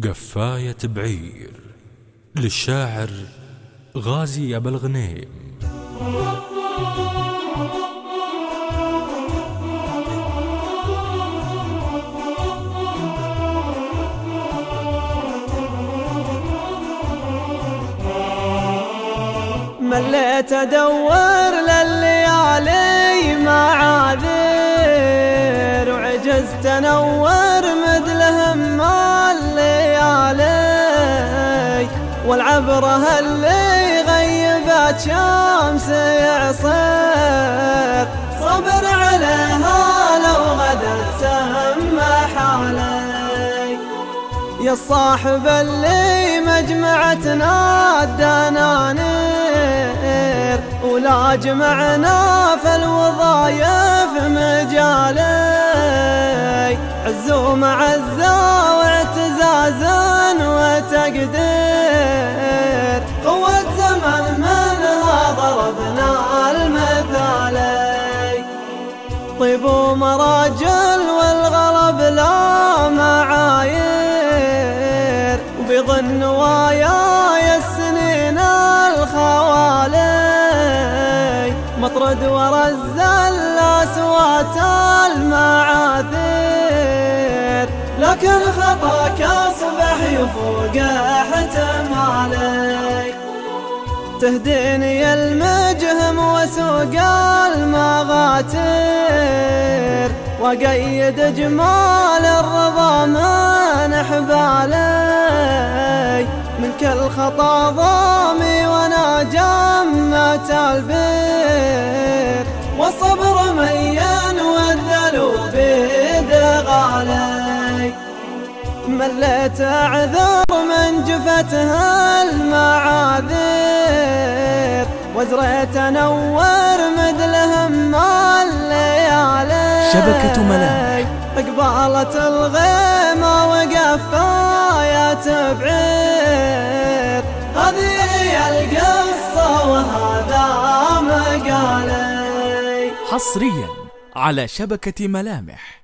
قفاية بعير للشاعر غازي أبا الغنيم. مليت ادور لليالي معاذير وعجزت أنور والعبره اللي غيبت شمس يعصر صبر عليها لو غدت سمح علي يا الصاحب اللي مجمعتنا الدنانير ولا جمعنا في الوظايف مجالي عزو معزة طيب ومراجل والغلب لا معايير وبيظن وياي السنين الخوالي. مطرد ورا الزلة سوات المعاثير لكن خطاك اصبح يفوق احتمالي. تهديني المجهم وسوق المغاتير. وقيد جمال الرضا من حبالي من كل خطا ضامي وأنا جمة البير والصبر ميان والدلو بيد غالي. مليت اعذر من جفتها المعاذير وزريت انور مثلهم الليالي شبكة ملاح اقبالة الغيمة وقفاية بعير. هذه القصة وهذا مقالي حصريا على شبكة ملامح.